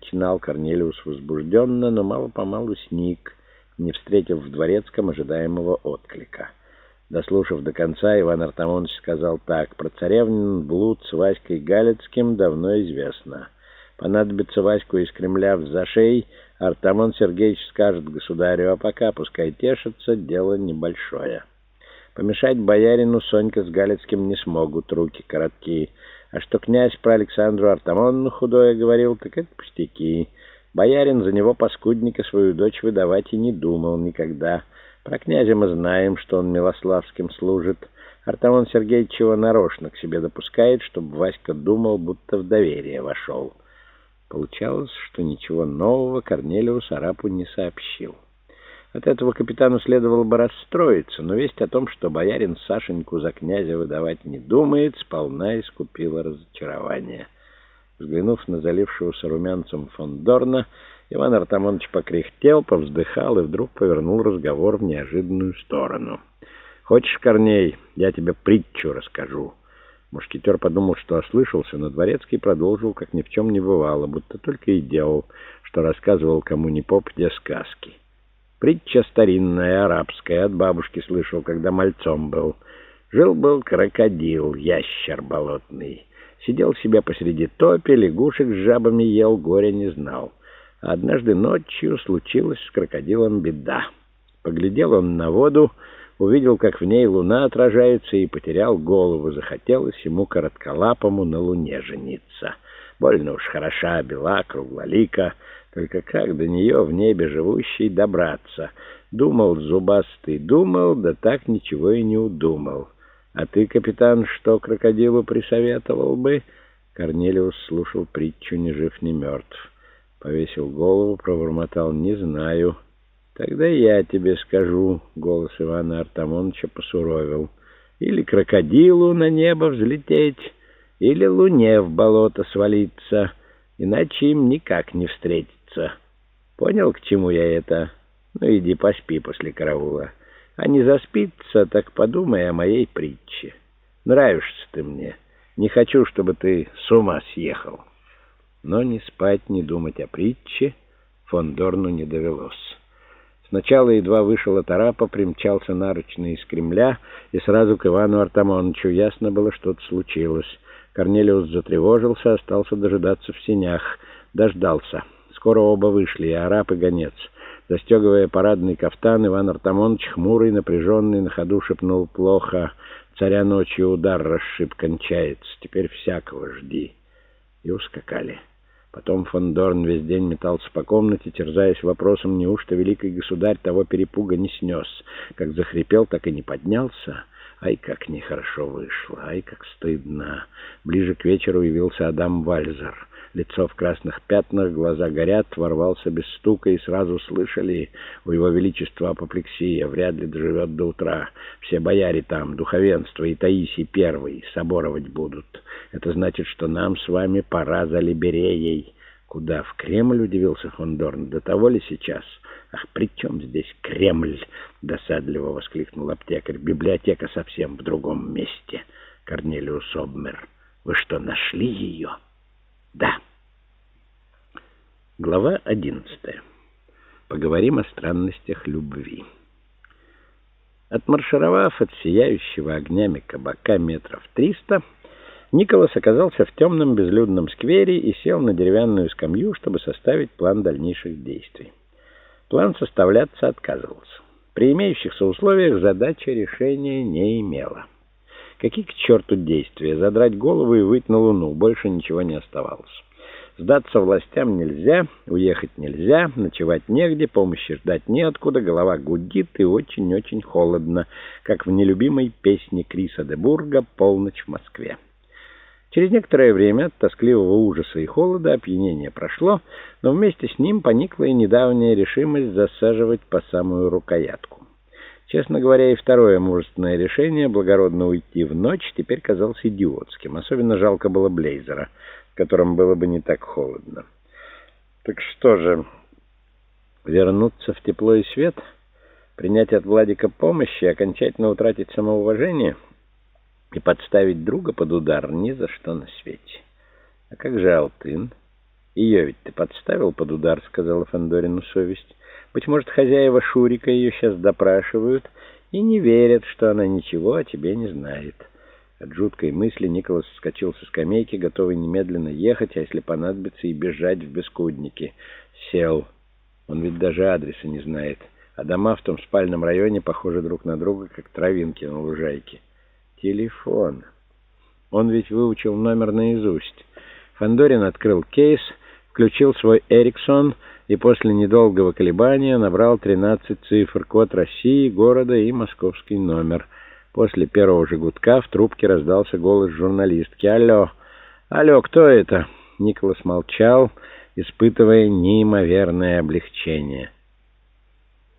Начинал Корнелиус возбужденно, но мало-помалу сник, не встретив в дворецком ожидаемого отклика. Дослушав до конца, Иван Артамонович сказал так. «Про царевнин блуд с Васькой Галицким давно известно. Понадобится Ваську из Кремля в зашей, Артамон Сергеевич скажет государю, а пока пускай тешится, дело небольшое. Помешать боярину Сонька с Галицким не смогут, руки короткие». А что князь про Александру Артамонну худое говорил, так это пустяки. Боярин за него паскудника свою дочь выдавать и не думал никогда. Про князя мы знаем, что он Милославским служит. Артамон Сергеевич его нарочно к себе допускает, чтобы Васька думал, будто в доверие вошел. Получалось, что ничего нового Корнелиус Арапу не сообщил. От этого капитану следовало бы расстроиться, но весть о том, что боярин Сашеньку за князя выдавать не думает, сполна искупила разочарование. Взглянув на залившегося румянцем фон Дорна, Иван Артамонович покряхтел, повздыхал и вдруг повернул разговор в неожиданную сторону. «Хочешь, Корней, я тебе притчу расскажу?» Мушкетер подумал, что ослышался, но Дворецкий продолжил, как ни в чем не бывало, будто только и делал, что рассказывал кому ни попадя сказки. Притча старинная, арабская, от бабушки слышал, когда мальцом был. Жил-был крокодил, ящер болотный. Сидел себе посреди топи, лягушек с жабами ел, горя не знал. А однажды ночью случилась с крокодилом беда. Поглядел он на воду, увидел, как в ней луна отражается, и потерял голову. Захотелось ему коротколапому на луне жениться. Больно уж хороша, бела, круглолика — только как до нее в небе живущий добраться? Думал зубастый, думал, да так ничего и не удумал. А ты, капитан, что крокодилу присоветовал бы? Корнелиус слушал притчу «Ни жив, ни мертв». Повесил голову, пробормотал «Не знаю». «Тогда я тебе скажу», — голос Ивана Артамоновича посуровил. «Или крокодилу на небо взлететь, или луне в болото свалиться, иначе им никак не встретить заспится. Понял, к чему я это? Ну, иди поспи после караула. А не заспится, так подумай о моей притче. Нравишься ты мне. Не хочу, чтобы ты с ума съехал. Но ни спать, ни думать о притче фон Дорну не довелось. Сначала едва вышел от арапа, примчался наручный из Кремля, и сразу к Ивану Артамоновичу ясно было, что-то случилось. Корнелиус затревожился, остался дожидаться в сенях. Дождался. Скоро оба вышли, и араб, и гонец. Застегивая парадный кафтан, Иван Артамонович, хмурый, напряженный, на ходу шепнул плохо. Царя ночью удар расшиб, кончается. Теперь всякого жди. И ускакали. Потом фон Дорн весь день метался по комнате, терзаясь вопросом, неужто великий государь того перепуга не снес. Как захрипел, так и не поднялся. Ай, как нехорошо вышло, ай, как стыдно. Ближе к вечеру явился Адам Вальзер. Лицо в красных пятнах, глаза горят, ворвался без стука, и сразу слышали у его величества апоплексия, вряд ли доживет до утра. Все бояре там, духовенство и Таисий Первый соборовать будут. Это значит, что нам с вами пора за Либереей. Куда? В Кремль, удивился Хондорн. До того ли сейчас? Ах, при чем здесь Кремль? Досадливо воскликнул аптекарь. Библиотека совсем в другом месте. Корнелиус Обмер. Вы что, нашли ее? Да. Глава одиннадцатая. Поговорим о странностях любви. Отмаршировав от сияющего огнями кабака метров триста, Николас оказался в темном безлюдном сквере и сел на деревянную скамью, чтобы составить план дальнейших действий. План составляться отказывался. При имеющихся условиях задача решения не имела. Какие к черту действия? Задрать голову и выйти на луну. Больше ничего не оставалось. Сдаться властям нельзя, уехать нельзя, ночевать негде, помощи ждать неоткуда, голова гудит и очень-очень холодно, как в нелюбимой песне Криса де Бурга «Полночь в Москве». Через некоторое время от тоскливого ужаса и холода опьянение прошло, но вместе с ним поникла и недавняя решимость засаживать по самую рукоятку. Честно говоря, и второе мужественное решение, благородно уйти в ночь, теперь казалось идиотским. Особенно жалко было Блейзера, в котором было бы не так холодно. Так что же, вернуться в тепло и свет? Принять от Владика помощи, окончательно утратить самоуважение и подставить друга под удар ни за что на свете. А как же Алтын? «Ее ведь ты подставил под удар», — сказала Фандорину совесть. «Быть может, хозяева Шурика ее сейчас допрашивают и не верят, что она ничего о тебе не знает». От жуткой мысли Николас вскочил со скамейки, готовый немедленно ехать, а если понадобится, и бежать в бескудники. Сел. Он ведь даже адреса не знает, а дома в том спальном районе похожи друг на друга, как травинки на лужайке. Телефон. Он ведь выучил номер наизусть. Фандорин открыл кейс, включил свой «Эриксон» и после недолгого колебания набрал 13 цифр, код России, города и московский номер — После первого же гудка в трубке раздался голос журналистки. «Алло! Алло, кто это?» Николас молчал, испытывая неимоверное облегчение.